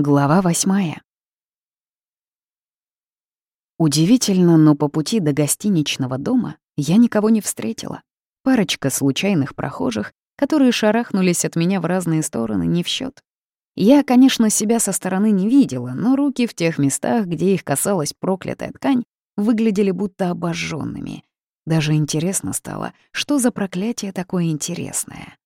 Глава восьмая. Удивительно, но по пути до гостиничного дома я никого не встретила. Парочка случайных прохожих, которые шарахнулись от меня в разные стороны, не в счет. Я, конечно, себя со стороны не видела, но руки в тех местах, где их касалась проклятая ткань, выглядели будто обожженными. Даже интересно стало, что за проклятие такое интересное.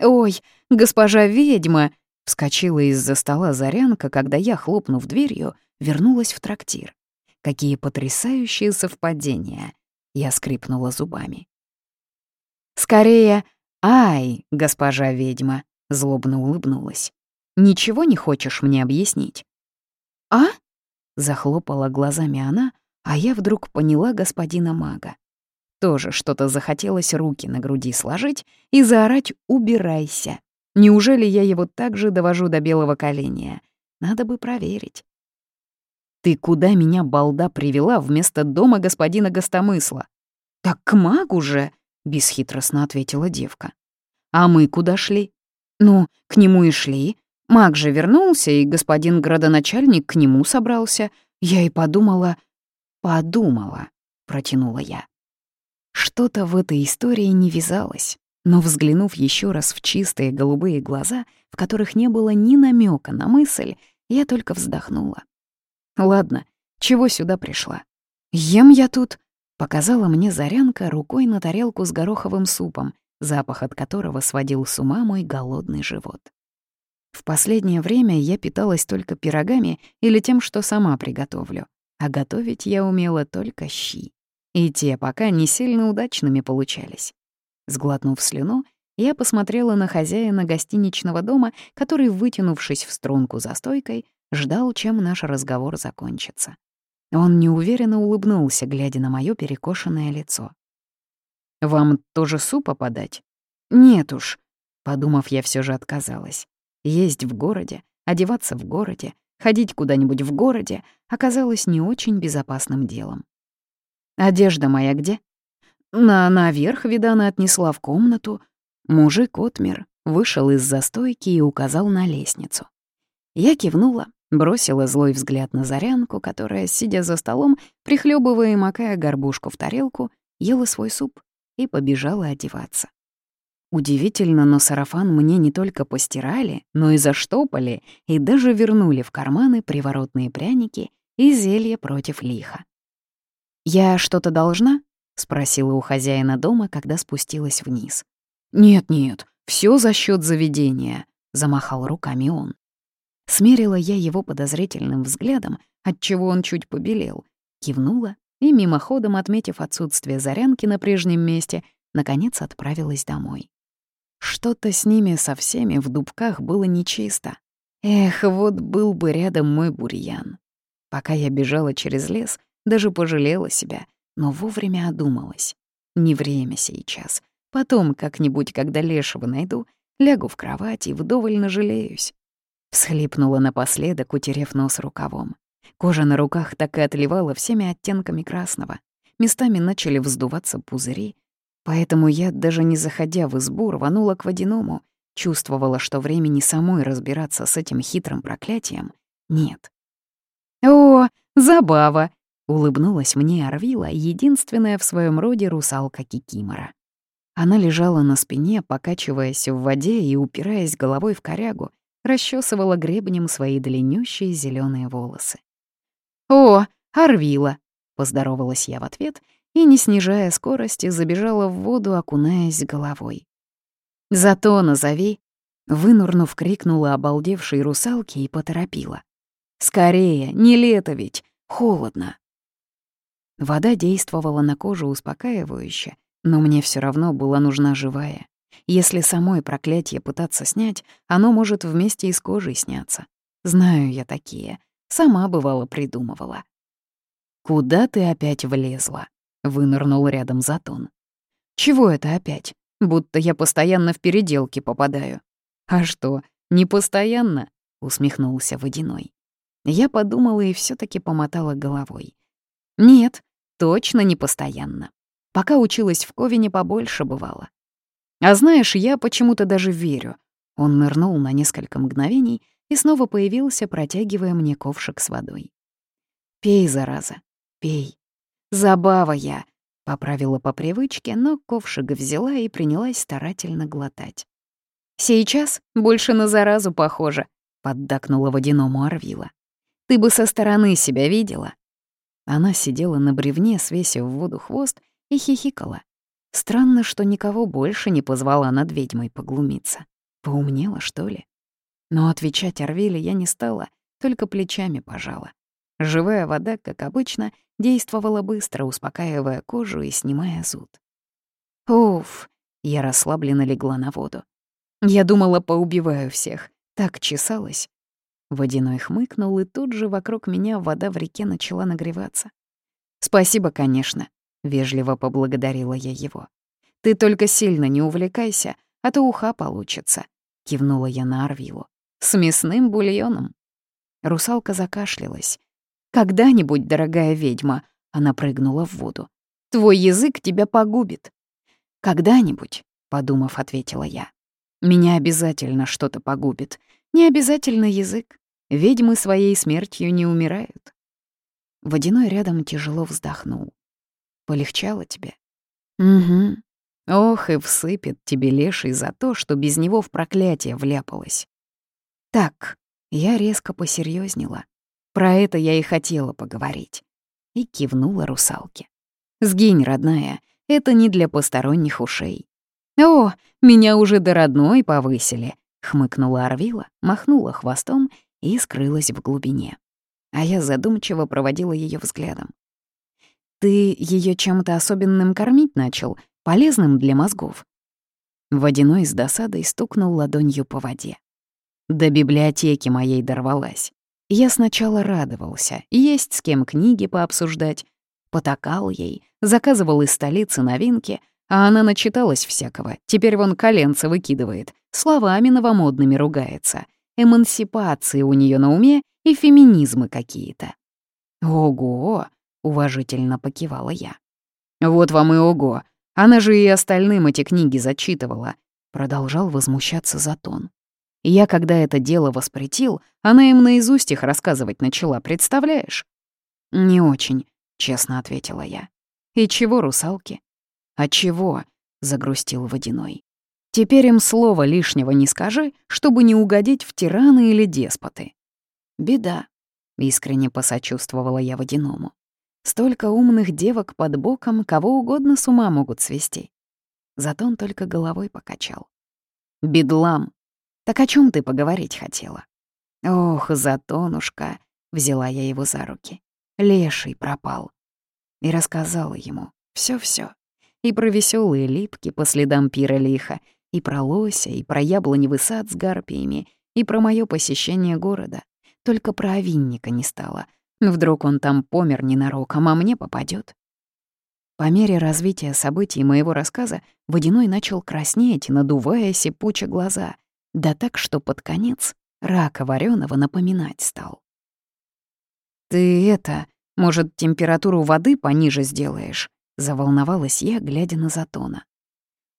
«Ой, госпожа ведьма!» Вскочила из-за стола Зарянка, когда я, хлопнув дверью, вернулась в трактир. Какие потрясающие совпадения! Я скрипнула зубами. «Скорее, ай, госпожа ведьма!» — злобно улыбнулась. «Ничего не хочешь мне объяснить?» «А?» — захлопала глазами она, а я вдруг поняла господина мага. Тоже что-то захотелось руки на груди сложить и заорать «убирайся!» Неужели я его так же довожу до белого коленя? Надо бы проверить. «Ты куда меня, балда, привела вместо дома господина Гостомысла?» «Так к магу же!» — бесхитростно ответила девка. «А мы куда шли?» «Ну, к нему и шли. Маг же вернулся, и господин градоначальник к нему собрался. Я и подумала...» «Подумала», — протянула я. Что-то в этой истории не вязалось. Но взглянув еще раз в чистые голубые глаза, в которых не было ни намека на мысль, я только вздохнула. «Ладно, чего сюда пришла? Ем я тут», — показала мне Зарянка рукой на тарелку с гороховым супом, запах от которого сводил с ума мой голодный живот. В последнее время я питалась только пирогами или тем, что сама приготовлю, а готовить я умела только щи. И те пока не сильно удачными получались. Сглотнув слюну, я посмотрела на хозяина гостиничного дома, который, вытянувшись в струнку за стойкой, ждал, чем наш разговор закончится. Он неуверенно улыбнулся, глядя на моё перекошенное лицо. «Вам тоже супа подать?» «Нет уж», — подумав, я все же отказалась. Есть в городе, одеваться в городе, ходить куда-нибудь в городе оказалось не очень безопасным делом. «Одежда моя где?» На наверх Видана отнесла в комнату. Мужик Отмер вышел из застойки и указал на лестницу. Я кивнула, бросила злой взгляд на Зарянку, которая, сидя за столом, прихлебывая и макая горбушку в тарелку, ела свой суп и побежала одеваться. Удивительно, но сарафан мне не только постирали, но и заштопали, и даже вернули в карманы приворотные пряники и зелье против лиха. «Я что-то должна?» — спросила у хозяина дома, когда спустилась вниз. «Нет-нет, все за счет заведения», — замахал руками он. Смерила я его подозрительным взглядом, отчего он чуть побелел, кивнула и, мимоходом отметив отсутствие Зарянки на прежнем месте, наконец отправилась домой. Что-то с ними со всеми в дубках было нечисто. Эх, вот был бы рядом мой бурьян. Пока я бежала через лес, даже пожалела себя — но вовремя одумалась. Не время сейчас. Потом, как-нибудь, когда лешего найду, лягу в кровать и вдоволь нажалеюсь. Всхлипнула напоследок, утерев нос рукавом. Кожа на руках так и отливала всеми оттенками красного. Местами начали вздуваться пузыри. Поэтому я, даже не заходя в избу, рванула к водяному. Чувствовала, что времени самой разбираться с этим хитрым проклятием нет. «О, забава!» Улыбнулась мне Арвила, единственная в своем роде русалка Кикимора. Она лежала на спине, покачиваясь в воде и, упираясь головой в корягу, расчесывала гребнем свои длиннющие зеленые волосы. «О, Арвила!» — поздоровалась я в ответ и, не снижая скорости, забежала в воду, окунаясь головой. «Зато назови!» — вынурнув, крикнула обалдевшей русалке и поторопила. «Скорее, не лето ведь, холодно!» Вода действовала на кожу успокаивающе, но мне все равно была нужна живая. Если самой проклятие пытаться снять, оно может вместе и с кожей сняться. Знаю я такие. Сама, бывало, придумывала. «Куда ты опять влезла?» — вынырнул рядом Затон. «Чего это опять? Будто я постоянно в переделки попадаю». «А что, не постоянно?» — усмехнулся Водяной. Я подумала и все таки помотала головой. «Нет, Точно не постоянно. Пока училась в Ковине, побольше бывало. А знаешь, я почему-то даже верю. Он нырнул на несколько мгновений, и снова появился, протягивая мне ковшик с водой. «Пей, зараза, пей. Забава я!» — поправила по привычке, но ковшик взяла и принялась старательно глотать. «Сейчас больше на заразу похоже», — поддакнула водяному Арвила. «Ты бы со стороны себя видела». Она сидела на бревне, свесив в воду хвост, и хихикала. Странно, что никого больше не позвала над ведьмой поглумиться. Поумнела, что ли? Но отвечать Арвиле я не стала, только плечами пожала. Живая вода, как обычно, действовала быстро, успокаивая кожу и снимая зуд. Уф, я расслабленно легла на воду. Я думала, поубиваю всех. Так чесалась. Водяной хмыкнул, и тут же вокруг меня вода в реке начала нагреваться. «Спасибо, конечно», — вежливо поблагодарила я его. «Ты только сильно не увлекайся, а то уха получится», — кивнула я на Арвилу. «С мясным бульоном». Русалка закашлялась. «Когда-нибудь, дорогая ведьма», — она прыгнула в воду, — «твой язык тебя погубит». «Когда-нибудь», — подумав, ответила я. «Меня обязательно что-то погубит. Не обязательно язык. Ведьмы своей смертью не умирают». Водяной рядом тяжело вздохнул. «Полегчало тебе?» «Угу. Ох, и всыпет тебе леший за то, что без него в проклятие вляпалась». «Так», — я резко посерьезнела. Про это я и хотела поговорить. И кивнула русалке. «Сгинь, родная, это не для посторонних ушей». «О, меня уже до родной повысили», — хмыкнула Арвила, махнула хвостом и скрылась в глубине. А я задумчиво проводила ее взглядом. «Ты ее чем-то особенным кормить начал, полезным для мозгов?» Водяной с досадой стукнул ладонью по воде. До библиотеки моей дорвалась. Я сначала радовался, есть с кем книги пообсуждать. Потакал ей, заказывал из столицы новинки, а она начиталась всякого, теперь вон коленца выкидывает, словами новомодными ругается. Эмансипации у нее на уме и феминизмы какие-то. «Ого!» — уважительно покивала я. «Вот вам и ого! Она же и остальным эти книги зачитывала», — продолжал возмущаться Затон. Я, когда это дело воспретил, она им наизусть их рассказывать начала, представляешь? «Не очень», — честно ответила я. «И чего, русалки?» «А чего?» — загрустил Водяной. «Теперь им слова лишнего не скажи, чтобы не угодить в тираны или деспоты». «Беда», — искренне посочувствовала я Водяному. «Столько умных девок под боком, кого угодно с ума могут свести». Зато он только головой покачал. «Бедлам», так о чем ты поговорить хотела? Ох, Затонушка, взяла я его за руки. Леший пропал. И рассказала ему все-все. И про веселые липки по следам пира лиха, и про лося, и про яблоневый сад с гарпиями, и про мое посещение города. Только про овинника не стало. Вдруг он там помер ненароком, а мне попадет. По мере развития событий моего рассказа Водяной начал краснеть, надуваясь и пуча глаза — да так, что под конец рака вареного напоминать стал. «Ты это, может, температуру воды пониже сделаешь?» — заволновалась я, глядя на Затона.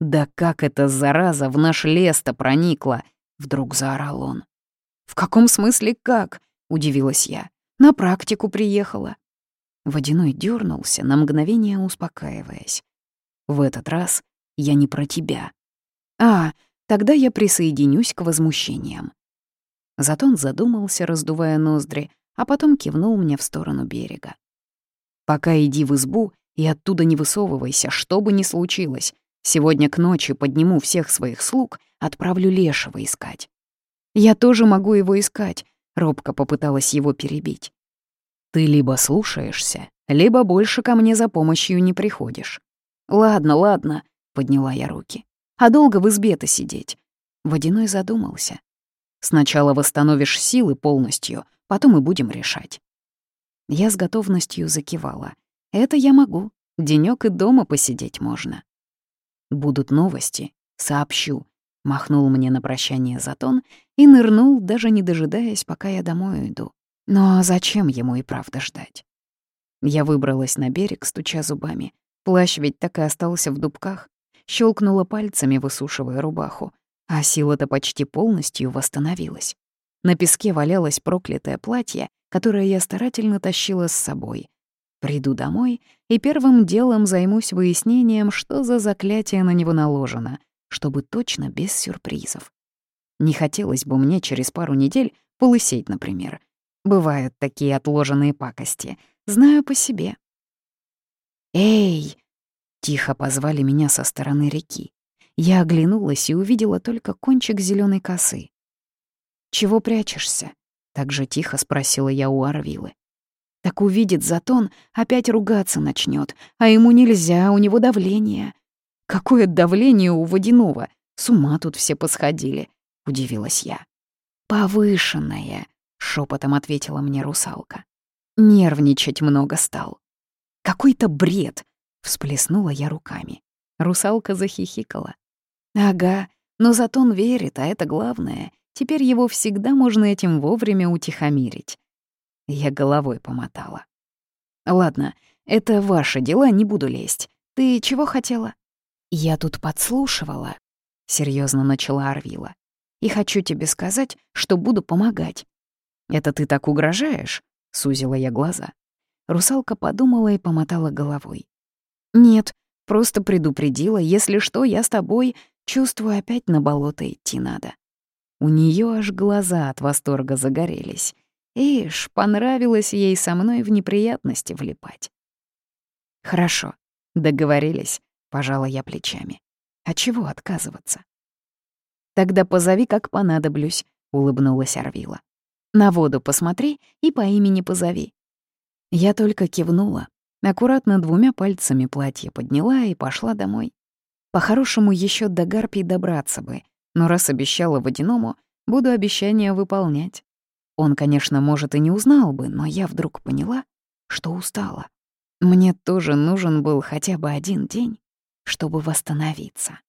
«Да как эта зараза в наш лес-то проникла?» — вдруг заорал он. «В каком смысле как?» — удивилась я. «На практику приехала». Водяной дернулся, на мгновение успокаиваясь. «В этот раз я не про тебя». «А, Тогда я присоединюсь к возмущениям. Затон задумался, раздувая ноздри, а потом кивнул мне в сторону берега. «Пока иди в избу и оттуда не высовывайся, что бы ни случилось. Сегодня к ночи подниму всех своих слуг, отправлю Лешего искать». «Я тоже могу его искать», — робко попыталась его перебить. «Ты либо слушаешься, либо больше ко мне за помощью не приходишь». «Ладно, ладно», — подняла я руки. А долго в избе-то сидеть?» Водяной задумался. «Сначала восстановишь силы полностью, потом и будем решать». Я с готовностью закивала. «Это я могу. Денёк и дома посидеть можно». «Будут новости. Сообщу», — махнул мне на прощание Затон и нырнул, даже не дожидаясь, пока я домой иду. Но зачем ему и правда ждать? Я выбралась на берег, стуча зубами. Плащ ведь так и остался в дубках щелкнула пальцами, высушивая рубаху, а сила-то почти полностью восстановилась. На песке валялось проклятое платье, которое я старательно тащила с собой. Приду домой и первым делом займусь выяснением, что за заклятие на него наложено, чтобы точно без сюрпризов. Не хотелось бы мне через пару недель полысеть, например. Бывают такие отложенные пакости. Знаю по себе. «Эй!» — тихо позвали меня со стороны реки. Я оглянулась и увидела только кончик зеленой косы. «Чего прячешься?» — так же тихо спросила я у Арвилы. Так увидит Затон, опять ругаться начнет, а ему нельзя, у него давление. Какое давление у водяного? С ума тут все посходили, удивилась я. Повышенное, шепотом ответила мне русалка. Нервничать много стал. Какой-то бред, всплеснула я руками. Русалка захихикала. Ага, но Затон верит, а это главное. Теперь его всегда можно этим вовремя утихомирить. Я головой помотала. «Ладно, это ваши дела, не буду лезть. Ты чего хотела?» «Я тут подслушивала», — серьезно начала Арвила. «И хочу тебе сказать, что буду помогать». «Это ты так угрожаешь?» — сузила я глаза. Русалка подумала и помотала головой. «Нет, просто предупредила, если что, я с тобой, чувствую, опять на болото идти надо». У нее аж глаза от восторга загорелись. Ишь, понравилось ей со мной в неприятности влипать. Хорошо, договорились, пожала я плечами. А чего отказываться? Тогда позови, как понадоблюсь, улыбнулась Арвила. На воду посмотри и по имени позови. Я только кивнула, аккуратно двумя пальцами платье подняла и пошла домой. По-хорошему еще до гарпий добраться бы, но раз обещала водяному, буду обещание выполнять. Он, конечно, может, и не узнал бы, но я вдруг поняла, что устала. Мне тоже нужен был хотя бы один день, чтобы восстановиться.